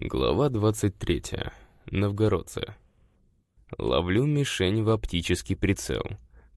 Глава 23. Новгородцы. Ловлю мишень в оптический прицел.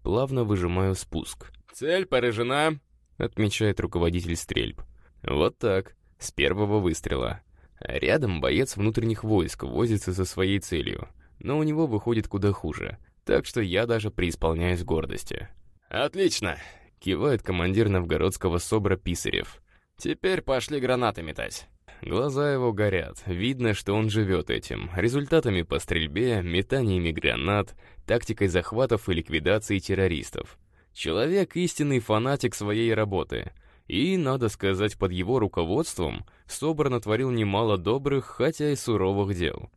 Плавно выжимаю спуск. «Цель поражена», — отмечает руководитель стрельб. Вот так, с первого выстрела. Рядом боец внутренних войск возится со своей целью, но у него выходит куда хуже, так что я даже преисполняюсь гордости. «Отлично!» — кивает командир новгородского СОБРа Писарев. «Теперь пошли гранаты метать». Глаза его горят, видно, что он живет этим, результатами по стрельбе, метаниями гранат, тактикой захватов и ликвидации террористов. Человек — истинный фанатик своей работы. И, надо сказать, под его руководством Собор натворил немало добрых, хотя и суровых дел.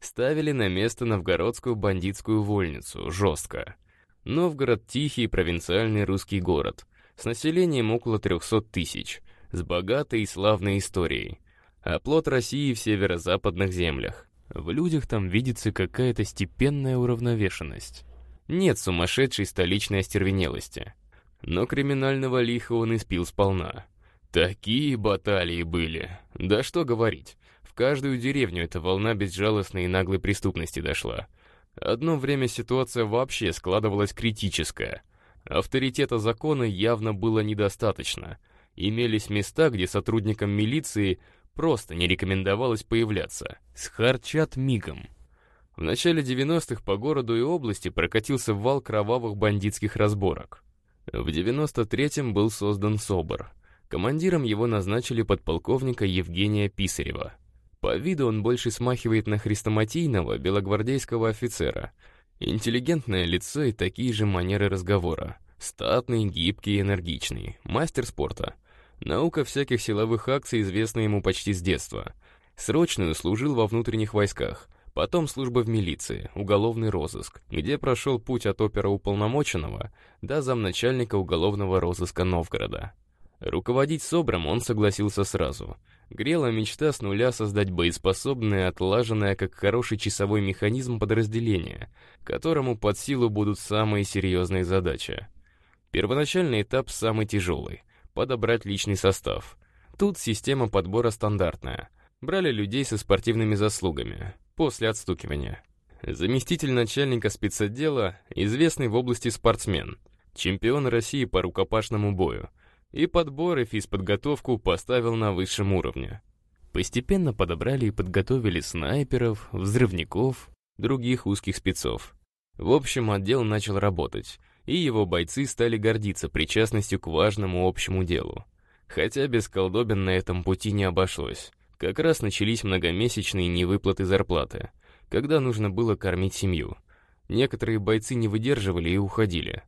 Ставили на место новгородскую бандитскую вольницу, жестко. Новгород — тихий провинциальный русский город, с населением около 300 тысяч, с богатой и славной историей оплот России в северо-западных землях. В людях там видится какая-то степенная уравновешенность. Нет сумасшедшей столичной остервенелости. Но криминального лиха он испил сполна. Такие баталии были. Да что говорить. В каждую деревню эта волна безжалостной и наглой преступности дошла. Одно время ситуация вообще складывалась критическая. Авторитета закона явно было недостаточно. Имелись места, где сотрудникам милиции просто не рекомендовалось появляться. Схарчат мигом. В начале 90-х по городу и области прокатился вал кровавых бандитских разборок. В 93-м был создан СОБР. Командиром его назначили подполковника Евгения Писарева. По виду он больше смахивает на хрестоматийного белогвардейского офицера. Интеллигентное лицо и такие же манеры разговора. Статный, гибкий, энергичный. Мастер спорта — Наука всяких силовых акций известна ему почти с детства. Срочную служил во внутренних войсках, потом служба в милиции, уголовный розыск, где прошел путь от опера уполномоченного до замначальника уголовного розыска Новгорода. Руководить СОБРом он согласился сразу. Грела мечта с нуля создать боеспособное, отлаженное как хороший часовой механизм подразделение, которому под силу будут самые серьезные задачи. Первоначальный этап самый тяжелый подобрать личный состав. Тут система подбора стандартная. Брали людей со спортивными заслугами, после отстукивания. Заместитель начальника спецотдела, известный в области спортсмен, чемпион России по рукопашному бою, и подбор и физподготовку поставил на высшем уровне. Постепенно подобрали и подготовили снайперов, взрывников, других узких спецов. В общем, отдел начал работать — и его бойцы стали гордиться причастностью к важному общему делу. Хотя без колдобин на этом пути не обошлось. Как раз начались многомесячные невыплаты зарплаты, когда нужно было кормить семью. Некоторые бойцы не выдерживали и уходили.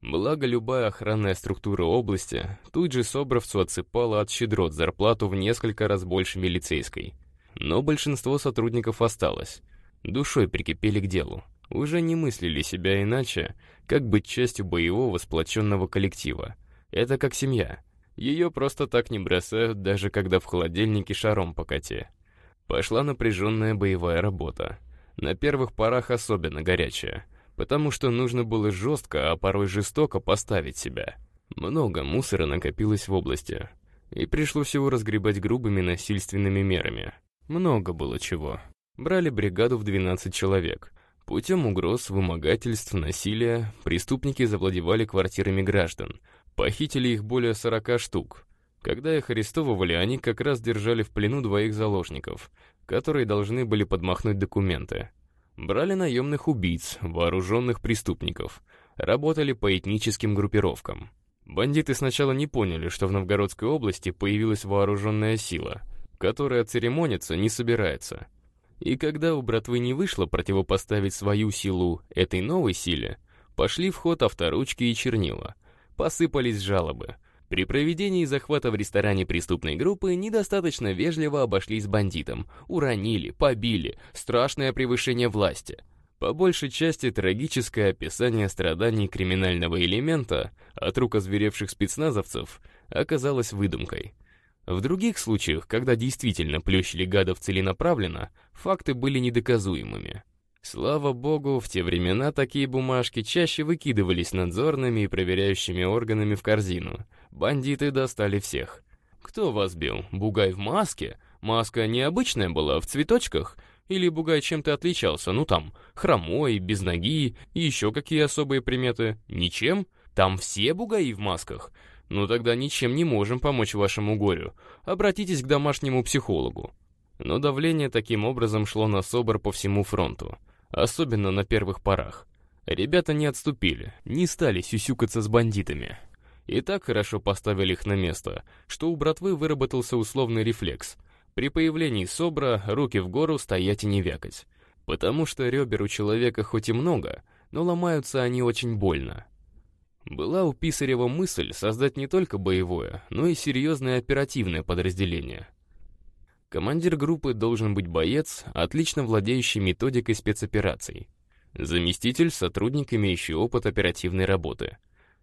Благо, любая охранная структура области тут же Собровцу отсыпала от щедрот зарплату в несколько раз больше милицейской. Но большинство сотрудников осталось. Душой прикипели к делу уже не мыслили себя иначе, как быть частью боевого сплоченного коллектива. Это как семья. Ее просто так не бросают, даже когда в холодильнике шаром по коте. Пошла напряженная боевая работа. На первых порах особенно горячая, потому что нужно было жестко, а порой жестоко поставить себя. Много мусора накопилось в области, и пришлось его разгребать грубыми насильственными мерами. Много было чего. Брали бригаду в 12 человек — Путем угроз, вымогательств, насилия преступники завладевали квартирами граждан, похитили их более 40 штук. Когда их арестовывали, они как раз держали в плену двоих заложников, которые должны были подмахнуть документы. Брали наемных убийц, вооруженных преступников, работали по этническим группировкам. Бандиты сначала не поняли, что в Новгородской области появилась вооруженная сила, которая церемониться не собирается — и когда у братвы не вышло противопоставить свою силу этой новой силе, пошли в ход авторучки и чернила. Посыпались жалобы. При проведении захвата в ресторане преступной группы недостаточно вежливо обошлись с бандитом. Уронили, побили, страшное превышение власти. По большей части трагическое описание страданий криминального элемента от рук озверевших спецназовцев оказалось выдумкой. В других случаях, когда действительно плющили гадов целенаправленно, факты были недоказуемыми. Слава богу, в те времена такие бумажки чаще выкидывались надзорными и проверяющими органами в корзину. Бандиты достали всех. Кто вас бил? Бугай в маске? Маска необычная была, в цветочках? Или Бугай чем-то отличался? Ну там, хромой, без ноги, еще какие особые приметы? Ничем? Там все бугаи в масках? Ну тогда ничем не можем помочь вашему горю. Обратитесь к домашнему психологу. Но давление таким образом шло на СОБР по всему фронту. Особенно на первых порах. Ребята не отступили, не стали сюсюкаться с бандитами. И так хорошо поставили их на место, что у братвы выработался условный рефлекс. При появлении СОБРа руки в гору стоять и не вякать. Потому что ребер у человека хоть и много, но ломаются они очень больно. Была у Писарева мысль создать не только боевое, но и серьезное оперативное подразделение. Командир группы должен быть боец, отлично владеющий методикой спецопераций. Заместитель — сотрудник, имеющий опыт оперативной работы.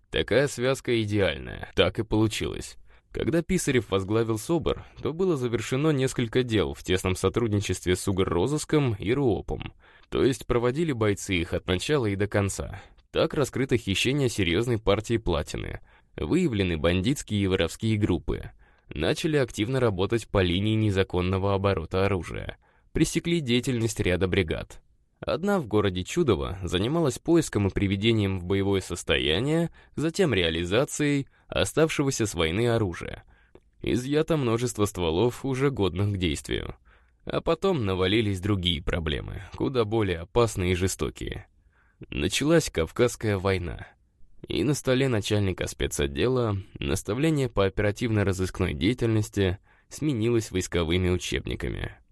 Такая связка идеальная, так и получилось. Когда Писарев возглавил СОБР, то было завершено несколько дел в тесном сотрудничестве с Угррозыском и РУОПом, то есть проводили бойцы их от начала и до конца, так раскрыто хищение серьезной партии платины, выявлены бандитские и воровские группы, начали активно работать по линии незаконного оборота оружия, пресекли деятельность ряда бригад. Одна в городе Чудово занималась поиском и приведением в боевое состояние, затем реализацией оставшегося с войны оружия. Изъято множество стволов, уже годных к действию. А потом навалились другие проблемы, куда более опасные и жестокие. Началась Кавказская война. И на столе начальника спецотдела наставление по оперативно-розыскной деятельности сменилось войсковыми учебниками —